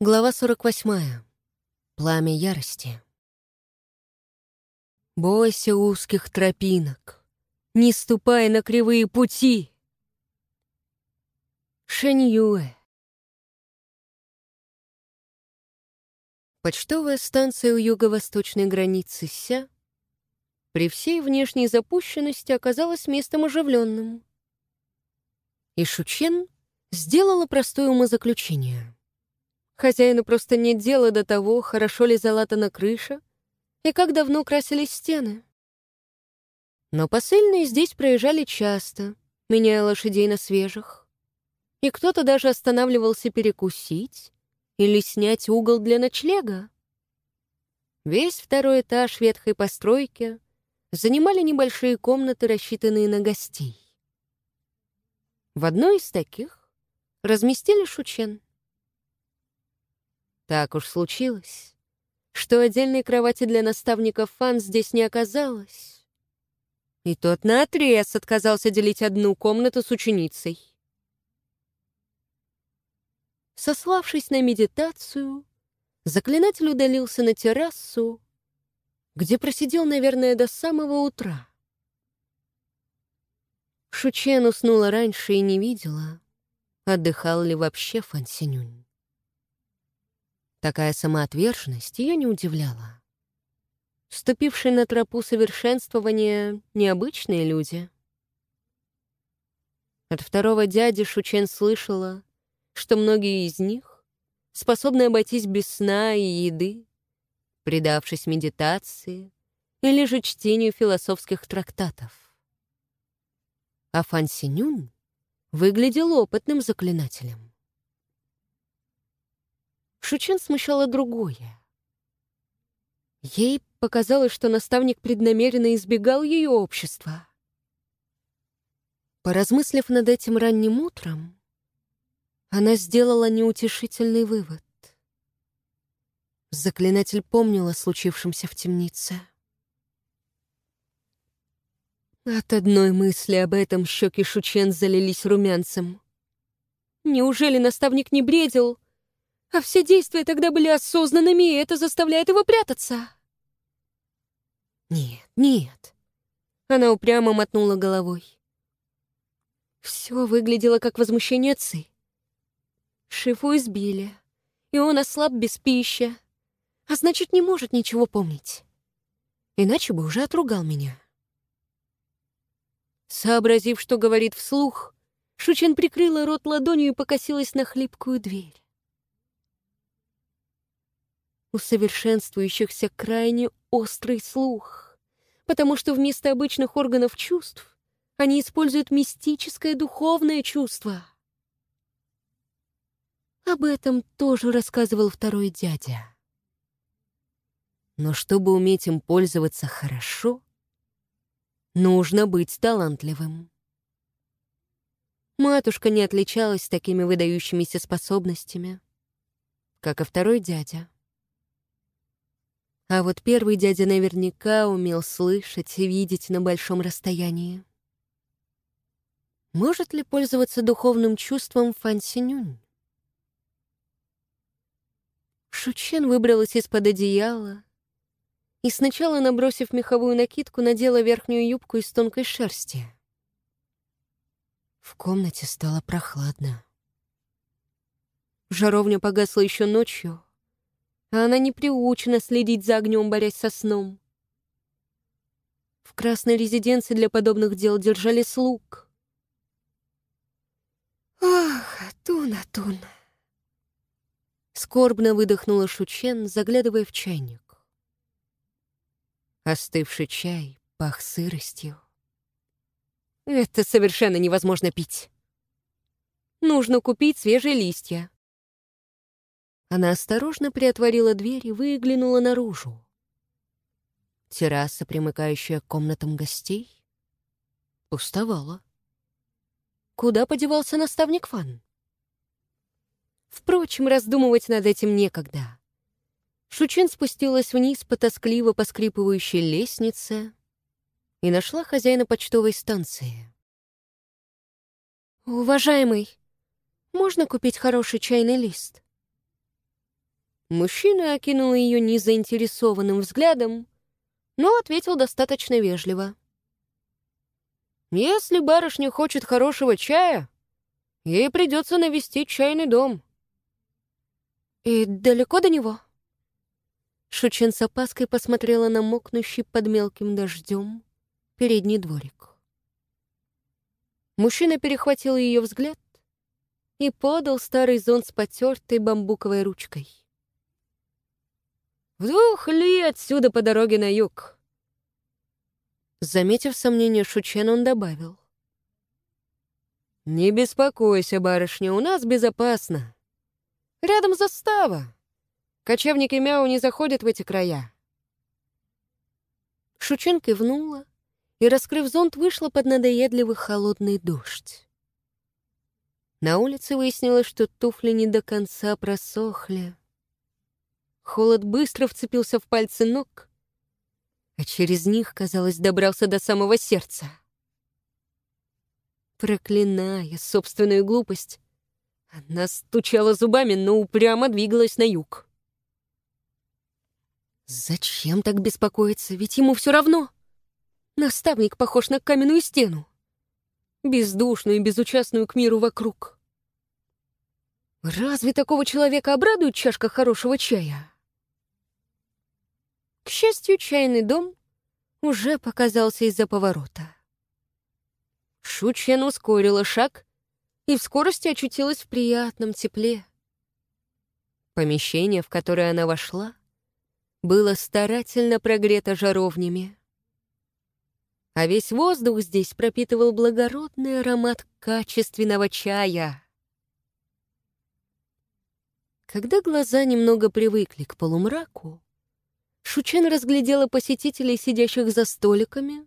Глава 48. Пламя ярости. Бойся узких тропинок, не ступай на кривые пути. Шэньюэ. Почтовая станция у юго-восточной границы Ся при всей внешней запущенности оказалась местом оживленным. И Шучен сделала простое умозаключение — Хозяину просто нет дела до того, хорошо ли залатана крыша и как давно красились стены. Но посыльные здесь проезжали часто, меняя лошадей на свежих. И кто-то даже останавливался перекусить или снять угол для ночлега. Весь второй этаж ветхой постройки занимали небольшие комнаты, рассчитанные на гостей. В одной из таких разместили Шучен. Так уж случилось, что отдельной кровати для наставников фан здесь не оказалось. И тот наотрез отказался делить одну комнату с ученицей. Сославшись на медитацию, заклинатель удалился на террасу, где просидел, наверное, до самого утра. Шучен уснула раньше и не видела, отдыхал ли вообще Фан Синюнь. Такая самоотверженность ее не удивляла. Ступившие на тропу совершенствования необычные люди. От второго дяди Шучен слышала, что многие из них способны обойтись без сна и еды, предавшись медитации или же чтению философских трактатов. А Фан Синюн выглядел опытным заклинателем. Шучин смущало другое. Ей показалось, что наставник преднамеренно избегал ее общества. Поразмыслив над этим ранним утром, она сделала неутешительный вывод. Заклинатель помнил о случившемся в темнице. От одной мысли об этом щеки Шучен залились румянцем. Неужели наставник не бредил, а все действия тогда были осознанными, и это заставляет его прятаться. Нет, нет. Она упрямо мотнула головой. Все выглядело как возмущение Ци. Шифу избили, и он ослаб без пищи, а значит, не может ничего помнить. Иначе бы уже отругал меня. Сообразив, что говорит вслух, Шучин прикрыла рот ладонью и покосилась на хлипкую дверь у совершенствующихся крайне острый слух, потому что вместо обычных органов чувств они используют мистическое духовное чувство. Об этом тоже рассказывал второй дядя. Но чтобы уметь им пользоваться хорошо, нужно быть талантливым. Матушка не отличалась такими выдающимися способностями, как и второй дядя. А вот первый дядя наверняка умел слышать и видеть на большом расстоянии. Может ли пользоваться духовным чувством Фан Синюнь? Шучен выбралась из-под одеяла и сначала, набросив меховую накидку, надела верхнюю юбку из тонкой шерсти. В комнате стало прохладно. Жаровня погасла еще ночью, а она не приучена следить за огнем, борясь со сном. В красной резиденции для подобных дел держали слуг. «Ах, Туна-Тун!» Скорбно выдохнула Шучен, заглядывая в чайник. Остывший чай пах сыростью. «Это совершенно невозможно пить. Нужно купить свежие листья, она осторожно приотворила дверь и выглянула наружу. Терраса, примыкающая к комнатам гостей, пустовала. Куда подевался наставник Фан? Впрочем, раздумывать над этим некогда. Шучин спустилась вниз по тоскливо поскрипывающей лестнице и нашла хозяина почтовой станции. «Уважаемый, можно купить хороший чайный лист?» Мужчина окинул ее незаинтересованным взглядом, но ответил достаточно вежливо. «Если барышня хочет хорошего чая, ей придется навестить чайный дом». «И далеко до него?» Шучин с опаской посмотрела на мокнущий под мелким дождем передний дворик. Мужчина перехватил ее взгляд и подал старый зонт с потертой бамбуковой ручкой. «В двух ли отсюда по дороге на юг?» Заметив сомнение Шучен, он добавил. «Не беспокойся, барышня, у нас безопасно. Рядом застава. Кочевники Мяу не заходят в эти края». Шучен кивнула и, раскрыв зонт, вышла под надоедливый холодный дождь. На улице выяснилось, что туфли не до конца просохли. Холод быстро вцепился в пальцы ног, а через них, казалось, добрался до самого сердца. Проклиная собственную глупость, она стучала зубами, но упрямо двигалась на юг. Зачем так беспокоиться? Ведь ему все равно. Наставник похож на каменную стену. Бездушную и безучастную к миру вокруг. Разве такого человека обрадует чашка хорошего чая? К счастью, чайный дом уже показался из-за поворота. Шучен ускорила шаг и в скорости очутилась в приятном тепле. Помещение, в которое она вошла, было старательно прогрето жаровнями. А весь воздух здесь пропитывал благородный аромат качественного чая. Когда глаза немного привыкли к полумраку, Шучен разглядела посетителей, сидящих за столиками,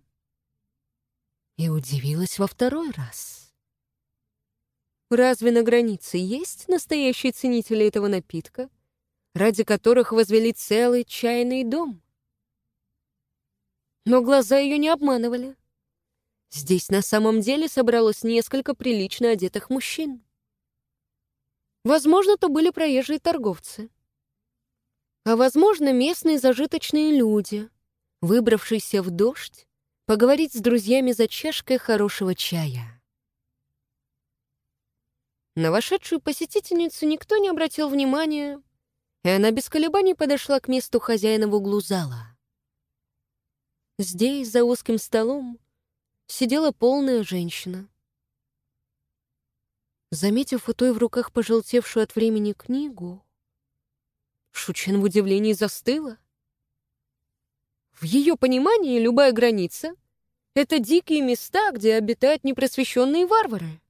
и удивилась во второй раз. Разве на границе есть настоящие ценители этого напитка — ради которых возвели целый чайный дом. Но глаза ее не обманывали. Здесь на самом деле собралось несколько прилично одетых мужчин. Возможно, то были проезжие торговцы. А возможно, местные зажиточные люди, выбравшиеся в дождь, поговорить с друзьями за чашкой хорошего чая. На вошедшую посетительницу никто не обратил внимания, и она без колебаний подошла к месту хозяина в углу зала. Здесь, за узким столом, сидела полная женщина. Заметив у той в руках пожелтевшую от времени книгу, Шучен в удивлении застыла. В ее понимании любая граница — это дикие места, где обитают непросвещенные варвары.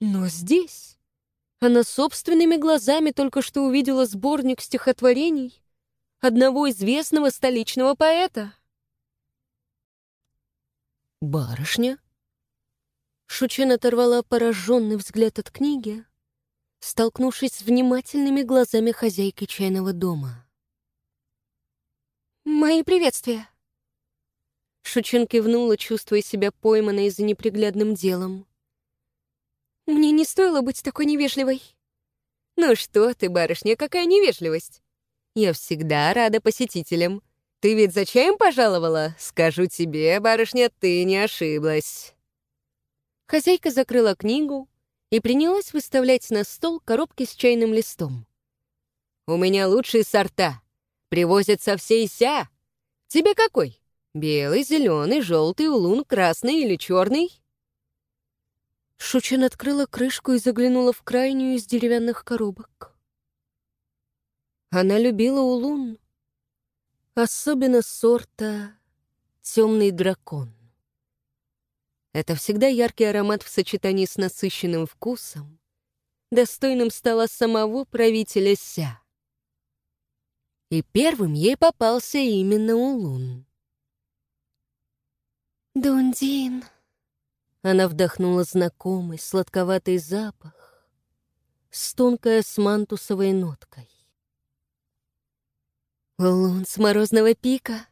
Но здесь она собственными глазами только что увидела сборник стихотворений одного известного столичного поэта. «Барышня?» Шучин оторвала пораженный взгляд от книги, столкнувшись с внимательными глазами хозяйки чайного дома. «Мои приветствия!» Шучин кивнула, чувствуя себя пойманной за неприглядным делом. Мне не стоило быть такой невежливой. Ну что ты, барышня, какая невежливость. Я всегда рада посетителям. Ты ведь за чаем пожаловала? Скажу тебе, барышня, ты не ошиблась. Хозяйка закрыла книгу и принялась выставлять на стол коробки с чайным листом. «У меня лучшие сорта. Привозят со всей ся. Тебе какой? Белый, зеленый, желтый, улун, красный или черный?» Шучин открыла крышку и заглянула в крайнюю из деревянных коробок. Она любила улун, особенно сорта «Темный дракон». Это всегда яркий аромат в сочетании с насыщенным вкусом, достойным стала самого правителя Ся. И первым ей попался именно улун. «Дундин», она вдохнула знакомый сладковатый запах с тонкой османтусовой ноткой. Лун с морозного пика.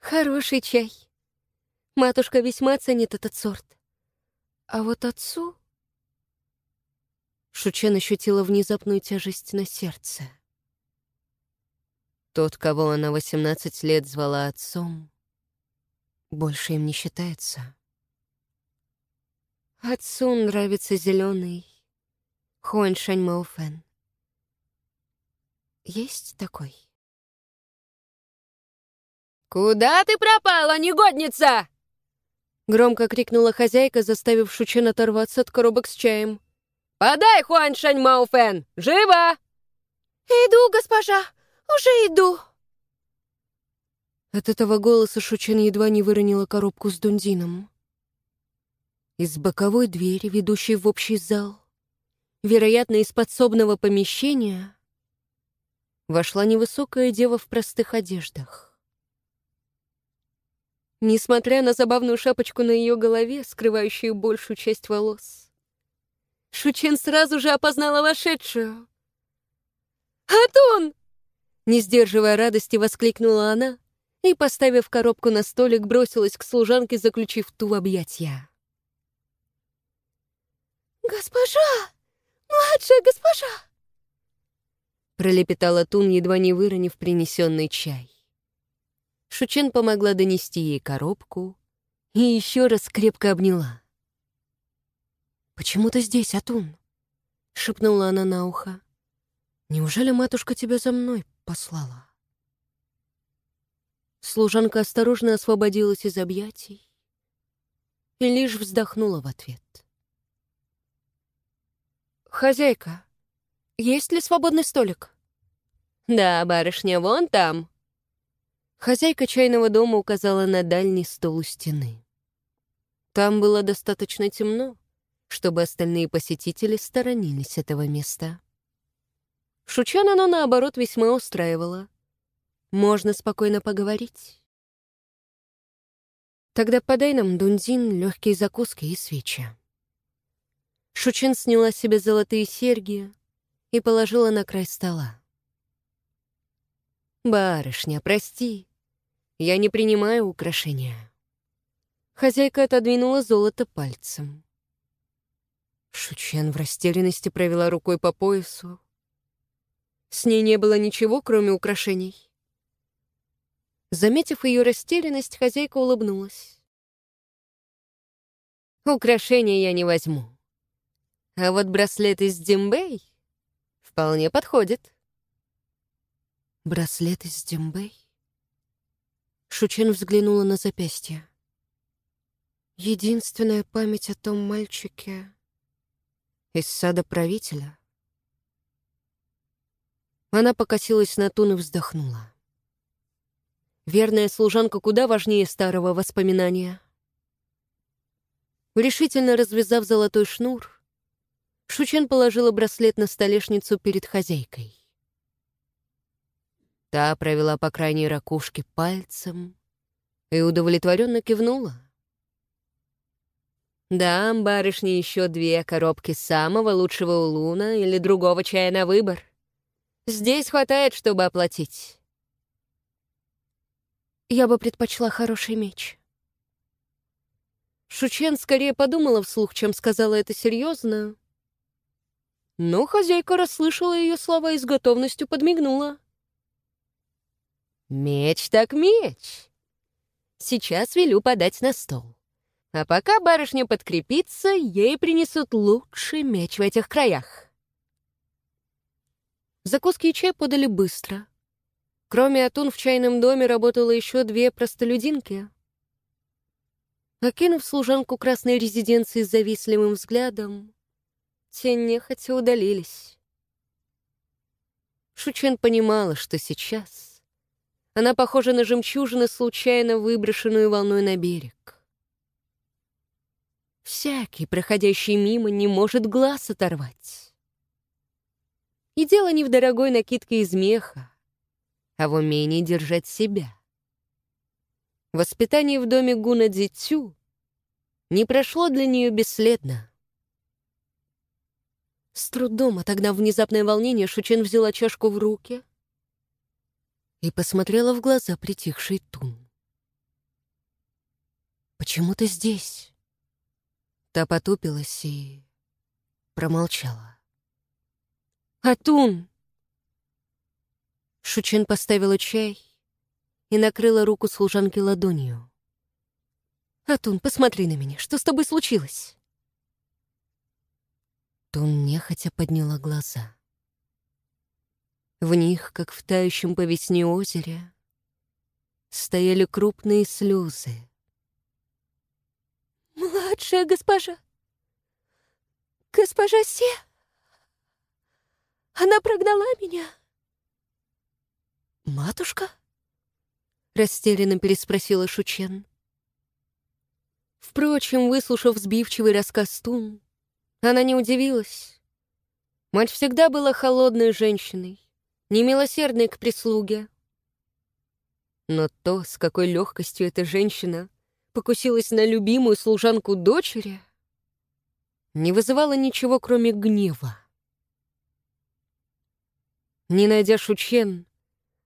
Хороший чай. Матушка весьма ценит этот сорт. А вот отцу... Шучен ощутила внезапную тяжесть на сердце. Тот, кого она 18 лет звала отцом, больше им не считается. Отцу нравится зеленый Хуаншань Маофен. Есть такой? «Куда ты пропала, негодница?» Громко крикнула хозяйка, заставив Шучен оторваться от коробок с чаем. «Подай, Хуаншань Маофен! Живо!» «Иду, госпожа! Уже иду!» От этого голоса Шучен едва не выронила коробку с дундином. Из боковой двери, ведущей в общий зал, вероятно, из подсобного помещения, вошла невысокая дева в простых одеждах. Несмотря на забавную шапочку на ее голове, скрывающую большую часть волос, Шучен сразу же опознала вошедшую. «Атун!» Не сдерживая радости, воскликнула она и, поставив коробку на столик, бросилась к служанке, заключив ту в объятья. «Госпожа! Младшая госпожа!» Пролепетала Тун, едва не выронив принесенный чай. Шучен помогла донести ей коробку и еще раз крепко обняла. «Почему ты здесь, Атун?» — шепнула она на ухо. «Неужели матушка тебя за мной послала?» Служанка осторожно освободилась из объятий и лишь вздохнула в ответ. «Хозяйка, есть ли свободный столик?» «Да, барышня, вон там». Хозяйка чайного дома указала на дальний стол у стены. Там было достаточно темно, чтобы остальные посетители сторонились этого места. Шучан оно, наоборот, весьма устраивало. Можно спокойно поговорить. Тогда подай нам дунзин, легкие закуски и свечи. Шучин сняла себе золотые серьги и положила на край стола. «Барышня, прости, я не принимаю украшения». Хозяйка отодвинула золото пальцем. Шучен в растерянности провела рукой по поясу. С ней не было ничего, кроме украшений. Заметив ее растерянность, хозяйка улыбнулась. «Украшения я не возьму. А вот браслет из Димбей вполне подходит. Браслет из Димбей? Шучен взглянула на запястье. Единственная память о том мальчике из сада правителя. Она покосилась на Тун и вздохнула. Верная служанка куда важнее старого воспоминания. Решительно развязав золотой шнур, Шучен положила браслет на столешницу перед хозяйкой. Та провела по крайней ракушке пальцем и удовлетворенно кивнула. «Дам барышне еще две коробки самого лучшего улуна или другого чая на выбор. Здесь хватает, чтобы оплатить». «Я бы предпочла хороший меч». Шучен скорее подумала вслух, чем сказала это серьезно, но хозяйка расслышала ее слова и с готовностью подмигнула. «Меч так меч! Сейчас велю подать на стол. А пока барышня подкрепится, ей принесут лучший меч в этих краях». Закуски и чай подали быстро. Кроме Атун в чайном доме работало еще две простолюдинки. Окинув служанку красной резиденции с завистливым взглядом, те нехотя удалились. Шучен понимала, что сейчас она похожа на жемчужину, случайно выброшенную волной на берег. Всякий, проходящий мимо, не может глаз оторвать. И дело не в дорогой накидке из меха, а в умении держать себя. Воспитание в доме Гуна Дзитю не прошло для нее бесследно. С трудом отогнав внезапное волнение, Шучен взяла чашку в руки и посмотрела в глаза притихшей Тун. «Почему ты здесь?» Та потупилась и промолчала. «Атун!» Шучен поставила чай и накрыла руку служанки ладонью. «Атун, посмотри на меня, что с тобой случилось?» Тун нехотя подняла глаза. В них, как в тающем по весне озере, стояли крупные слезы. «Младшая госпожа! Госпожа Се! Она прогнала меня!» «Матушка?» — растерянно переспросила Шучен. Впрочем, выслушав сбивчивый рассказ Тун, она не удивилась. Мать всегда была холодной женщиной, немилосердной к прислуге. Но то, с какой легкостью эта женщина покусилась на любимую служанку дочери, не вызывало ничего, кроме гнева. Не найдя Шучен,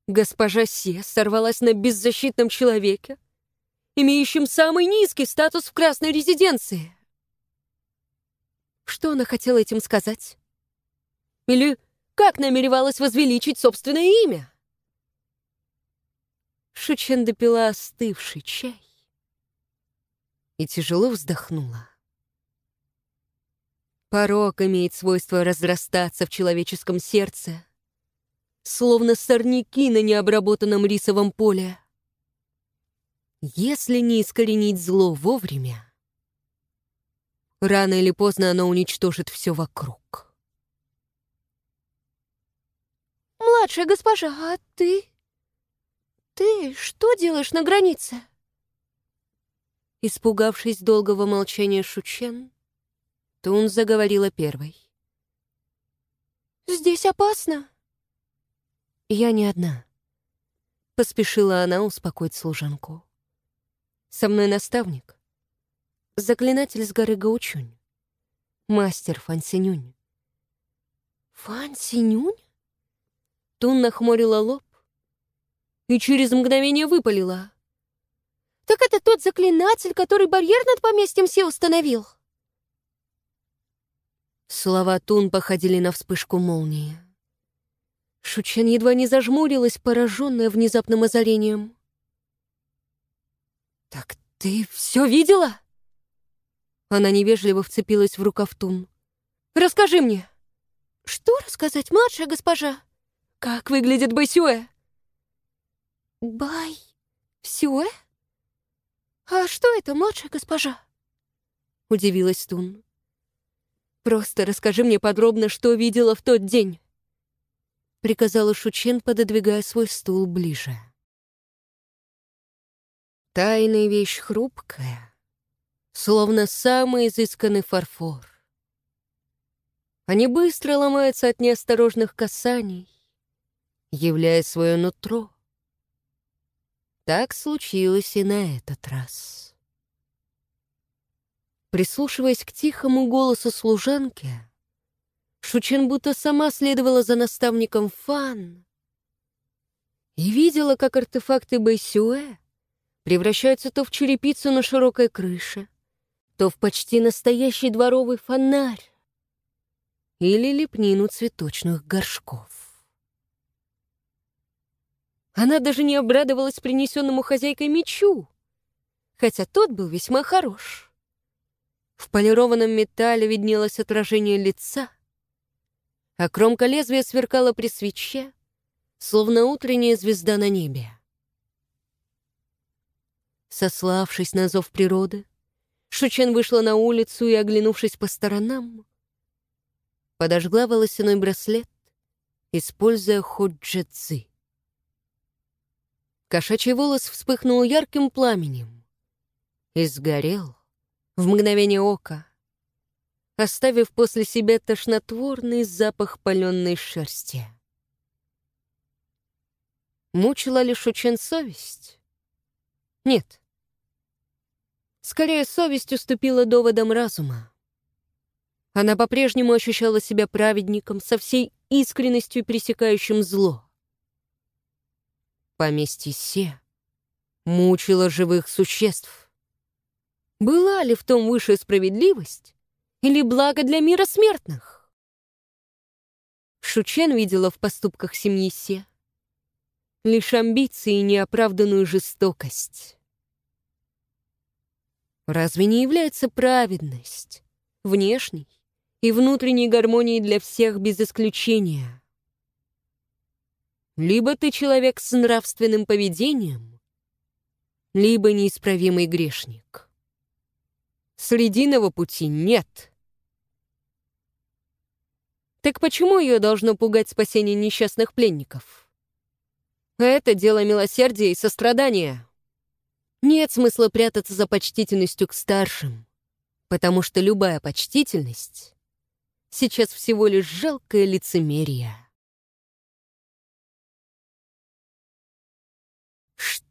госпожа Се сорвалась на беззащитном человеке, имеющем самый низкий статус в красной резиденции. Что она хотела этим сказать? Или как намеревалась возвеличить собственное имя? Шучен допила остывший чай и тяжело вздохнула. Порог имеет свойство разрастаться в человеческом сердце, словно сорняки на необработанном рисовом поле. Если не искоренить зло вовремя, рано или поздно оно уничтожит все вокруг. «Младшая госпожа, а ты? Ты что делаешь на границе?» Испугавшись долгого молчания Шучен, Тун заговорила первой. «Здесь опасно». «Я не одна», — поспешила она успокоить служанку. «Со мной наставник, заклинатель с горы Гаучунь, мастер Фан Синюнь». «Фан Синюнь?» Тун нахмурила лоб и через мгновение выпалила. «Так это тот заклинатель, который барьер над поместьем все установил?» Слова Тун походили на вспышку молнии. Шучен едва не зажмурилась, пораженная внезапным озарением. «Так ты все видела?» Она невежливо вцепилась в рукав Тун. «Расскажи мне!» «Что рассказать, младшая госпожа?» «Как выглядит Байсюэ?» «Бай... Сюэ? А что это, младшая госпожа?» Удивилась Тун. «Просто расскажи мне подробно, что видела в тот день» приказала Шучен, пододвигая свой стул ближе. Тайная вещь хрупкая, словно самый изысканный фарфор. Они быстро ломаются от неосторожных касаний, являя свое нутро. Так случилось и на этот раз. Прислушиваясь к тихому голосу служанки, Шучин будто сама следовала за наставником Фан и видела, как артефакты Бэйсюэ превращаются то в черепицу на широкой крыше, то в почти настоящий дворовый фонарь или лепнину цветочных горшков. Она даже не обрадовалась принесенному хозяйкой мечу, хотя тот был весьма хорош. В полированном металле виднелось отражение лица, а кромка лезвия сверкала при свече, словно утренняя звезда на небе. Сославшись на зов природы, Шучен вышла на улицу и, оглянувшись по сторонам, подожгла волосяной браслет, используя ходжи-цзы. Кошачий волос вспыхнул ярким пламенем и сгорел в мгновение ока, оставив после себя тошнотворный запах паленой шерсти. Мучила ли Шучен совесть? Нет. Скорее, совесть уступила доводам разума. Она по-прежнему ощущала себя праведником со всей искренностью пресекающим зло. Поместье Се мучило живых существ. Была ли в том высшая справедливость, или благо для мира смертных? Шучен видела в поступках семьи Се лишь амбиции и неоправданную жестокость. Разве не является праведность внешней и внутренней гармонией для всех без исключения? Либо ты человек с нравственным поведением, либо неисправимый грешник. Срединного пути нет. Так почему ее должно пугать спасение несчастных пленников? Это дело милосердия и сострадания. Нет смысла прятаться за почтительностью к старшим, потому что любая почтительность сейчас всего лишь жалкое лицемерие.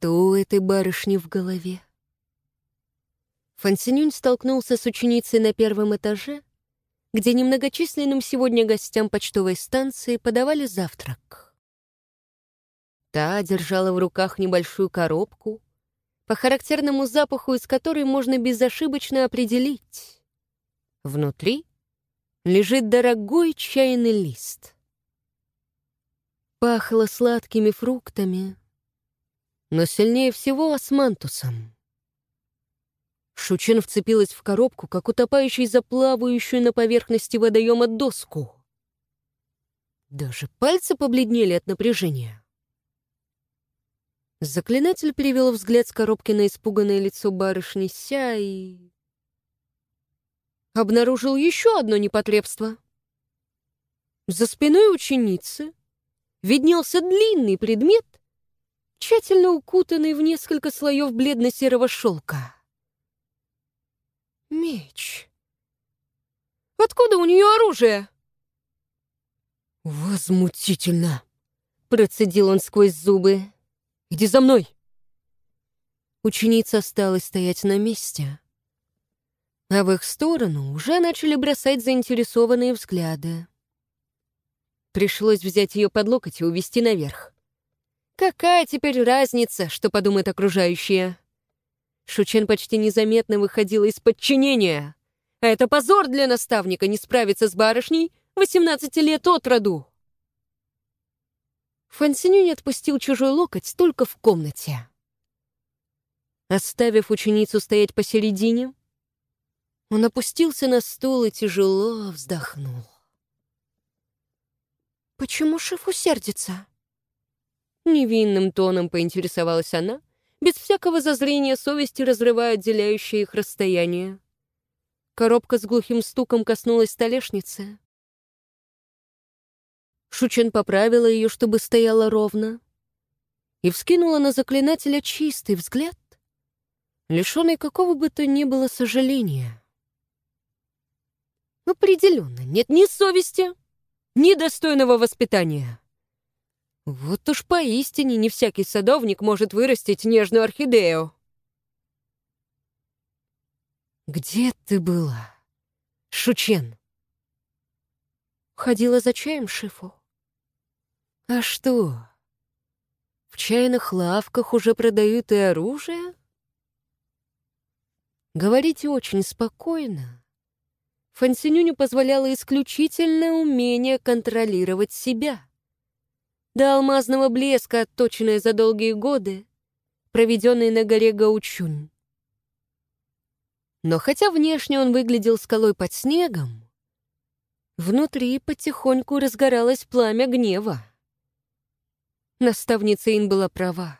Что у этой барышни в голове? Фансинюнь столкнулся с ученицей на первом этаже, где немногочисленным сегодня гостям почтовой станции подавали завтрак. Та держала в руках небольшую коробку, по характерному запаху из которой можно безошибочно определить. Внутри лежит дорогой чайный лист. Пахло сладкими фруктами, но сильнее всего османтусом. Шучин вцепилась в коробку, как утопающий заплавающую на поверхности водоема доску. Даже пальцы побледнели от напряжения. Заклинатель перевел взгляд с коробки на испуганное лицо барышни Ся и... Обнаружил еще одно непотребство. За спиной ученицы виднелся длинный предмет, тщательно укутанный в несколько слоев бледно-серого шелка. Меч. Откуда у нее оружие? Возмутительно, процедил он сквозь зубы. Иди за мной. Ученица осталась стоять на месте, а в их сторону уже начали бросать заинтересованные взгляды. Пришлось взять ее под локоть и увести наверх. Какая теперь разница, что подумают окружающие? Шучен почти незаметно выходила из подчинения. Это позор для наставника не справиться с барышней 18 лет от роду. Фансинюнь отпустил чужой локоть только в комнате. Оставив ученицу стоять посередине, он опустился на стул и тяжело вздохнул. «Почему шеф усердится?» Невинным тоном поинтересовалась она, без всякого зазрения совести разрывая отделяющее их расстояние. Коробка с глухим стуком коснулась столешницы. Шучен поправила ее, чтобы стояла ровно, и вскинула на заклинателя чистый взгляд, лишенный какого бы то ни было сожаления. Определенно, нет ни совести, ни достойного воспитания. Вот уж поистине не всякий садовник может вырастить нежную орхидею. «Где ты была, Шучен?» Ходила за чаем Шифу. «А что, в чайных лавках уже продают и оружие?» Говорите очень спокойно. Фансинюню позволяло исключительное умение контролировать себя до алмазного блеска, отточенное за долгие годы, проведенные на горе Гаучунь. Но хотя внешне он выглядел скалой под снегом, внутри потихоньку разгоралось пламя гнева. Наставница Ин была права.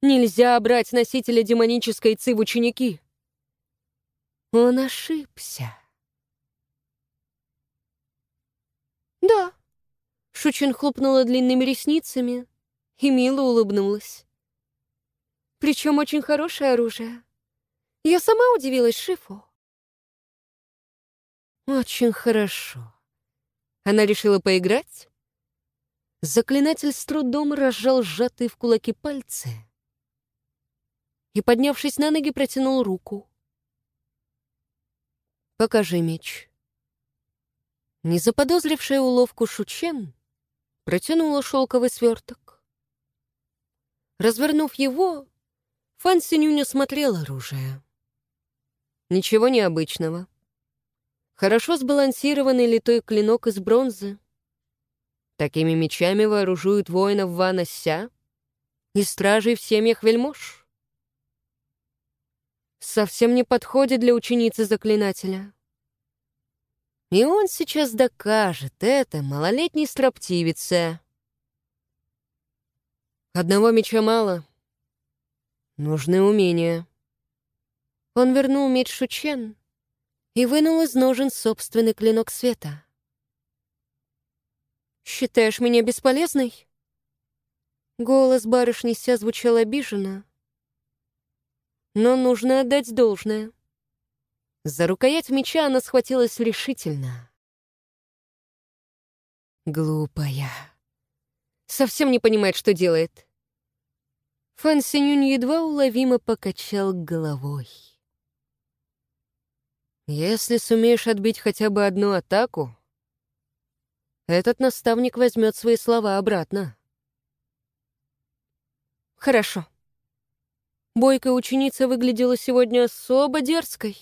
Нельзя брать носителя демонической ци в ученики. Он ошибся. Да, Шучин хлопнула длинными ресницами и мило улыбнулась. Причем очень хорошее оружие. Я сама удивилась Шифу. Очень хорошо. Она решила поиграть? Заклинатель с трудом разжал сжатые в кулаки пальцы и, поднявшись на ноги, протянул руку. «Покажи меч». Не заподозрившая уловку Шучен протянула шелковый сверток. Развернув его, Фан Синюня смотрел оружие. Ничего необычного. Хорошо сбалансированный литой клинок из бронзы, Такими мечами вооружуют воинов Вана Ся и стражей в семьях вельмож. Совсем не подходит для ученицы заклинателя. И он сейчас докажет это малолетней строптивице. Одного меча мало. Нужны умения. Он вернул меч Шучен и вынул из ножен собственный клинок света. «Считаешь меня бесполезной?» Голос барышни Ся звучал обиженно, но нужно отдать должное. За рукоять меча она схватилась решительно. Глупая. Совсем не понимает, что делает. Фан Синюнь едва уловимо покачал головой. Если сумеешь отбить хотя бы одну атаку, этот наставник возьмет свои слова обратно. Хорошо. Бойкая ученица выглядела сегодня особо дерзкой.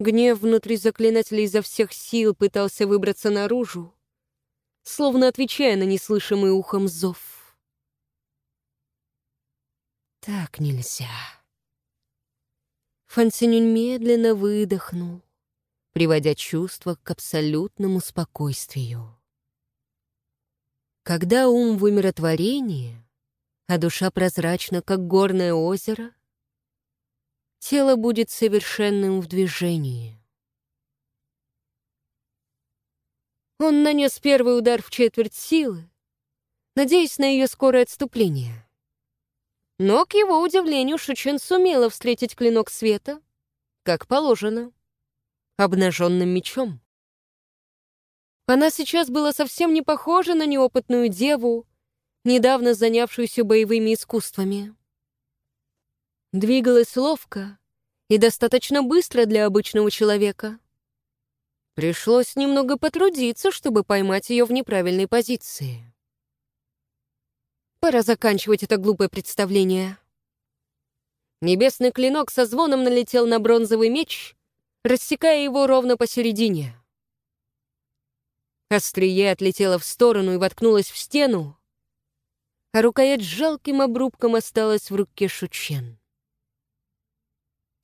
Гнев внутри заклинателя изо всех сил пытался выбраться наружу, словно отвечая на неслышимый ухом зов. Так нельзя. Фансинюнь медленно выдохнул, приводя чувство к абсолютному спокойствию. Когда ум в умиротворении, а душа прозрачна, как горное озеро, тело будет совершенным в движении. Он нанес первый удар в четверть силы, надеясь на ее скорое отступление. Но, к его удивлению, Шучен сумела встретить клинок света, как положено, обнаженным мечом. Она сейчас была совсем не похожа на неопытную деву, недавно занявшуюся боевыми искусствами. Двигалась ловко и достаточно быстро для обычного человека. Пришлось немного потрудиться, чтобы поймать ее в неправильной позиции. Пора заканчивать это глупое представление. Небесный клинок со звоном налетел на бронзовый меч, рассекая его ровно посередине. Острие отлетело в сторону и воткнулось в стену, а рукоять с жалким обрубком осталась в руке Шучен.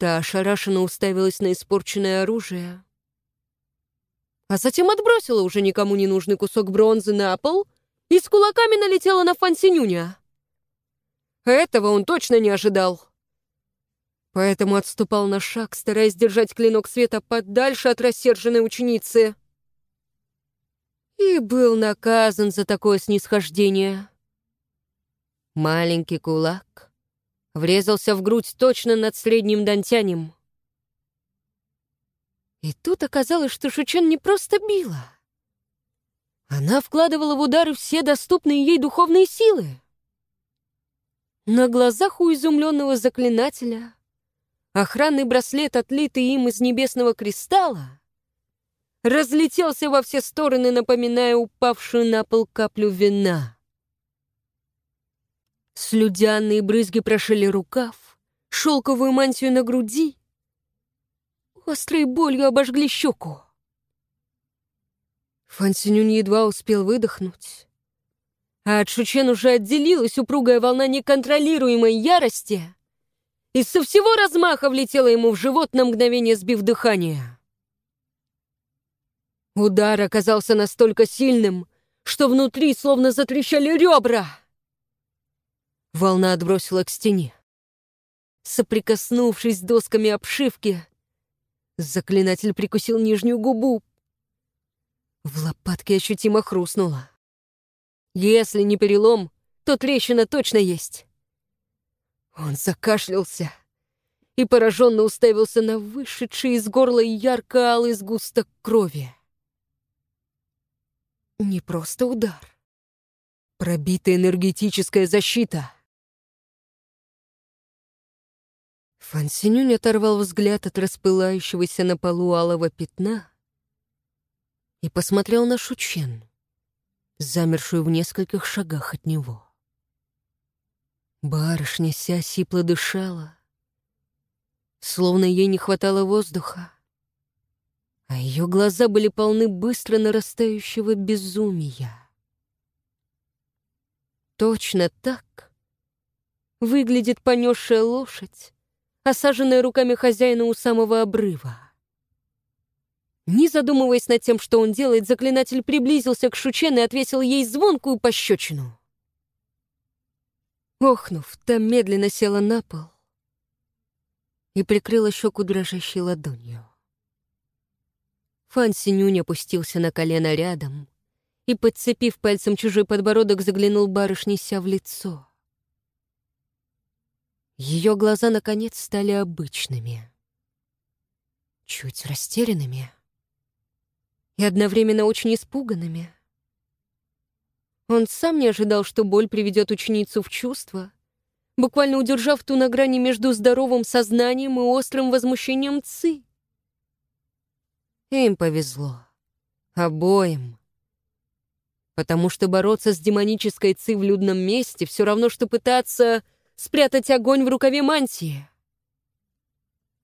Та ошарашенно уставилась на испорченное оружие, а затем отбросила уже никому не нужный кусок бронзы на пол и с кулаками налетела на Фансинюня. Этого он точно не ожидал. Поэтому отступал на шаг, стараясь держать клинок света подальше от рассерженной ученицы. И был наказан за такое снисхождение. Маленький кулак врезался в грудь точно над средним дантянем. И тут оказалось, что Шучен не просто била. Она вкладывала в удары все доступные ей духовные силы. На глазах у изумленного заклинателя охранный браслет, отлитый им из небесного кристалла, разлетелся во все стороны, напоминая упавшую на пол каплю вина. Слюдяные брызги прошили рукав, шелковую мантию на груди. Острой болью обожгли щеку. Фансинюнь едва успел выдохнуть. А от Шучен уже отделилась упругая волна неконтролируемой ярости и со всего размаха влетела ему в живот на мгновение, сбив дыхание. Удар оказался настолько сильным, что внутри словно затрещали ребра. Волна отбросила к стене. Соприкоснувшись с досками обшивки, заклинатель прикусил нижнюю губу. В лопатке ощутимо хрустнуло. Если не перелом, то трещина точно есть. Он закашлялся и пораженно уставился на вышедший из горла ярко-алый сгусток крови. Не просто удар. Пробитая энергетическая защита — Фан Синюнь оторвал взгляд от распылающегося на полу алого пятна и посмотрел на Шучен, замершую в нескольких шагах от него. Барышня ся сипло дышала, словно ей не хватало воздуха, а ее глаза были полны быстро нарастающего безумия. Точно так выглядит понесшая лошадь, осаженная руками хозяина у самого обрыва. Не задумываясь над тем, что он делает, заклинатель приблизился к Шучен и отвесил ей звонкую пощечину. Охнув, та медленно села на пол и прикрыла щеку дрожащей ладонью. Фан Синюнь опустился на колено рядом и, подцепив пальцем чужой подбородок, заглянул барышне в лицо. Ее глаза, наконец, стали обычными, чуть растерянными и одновременно очень испуганными. Он сам не ожидал, что боль приведет ученицу в чувство, буквально удержав ту на грани между здоровым сознанием и острым возмущением Ци. Им повезло. Обоим. Потому что бороться с демонической Ци в людном месте все равно, что пытаться спрятать огонь в рукаве мантии.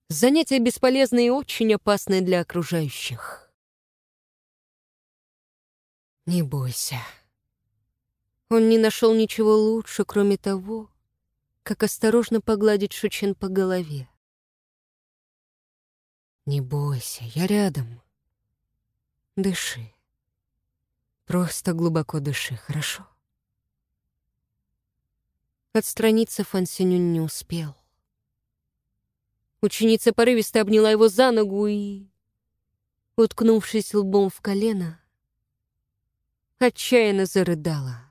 Занятие бесполезное и очень опасное для окружающих. Не бойся. Он не нашел ничего лучше, кроме того, как осторожно погладить Шучин по голове. Не бойся, я рядом. Дыши. Просто глубоко дыши, хорошо? Отстраниться Фансинюн не успел. Ученица порывисто обняла его за ногу и, уткнувшись лбом в колено, отчаянно зарыдала.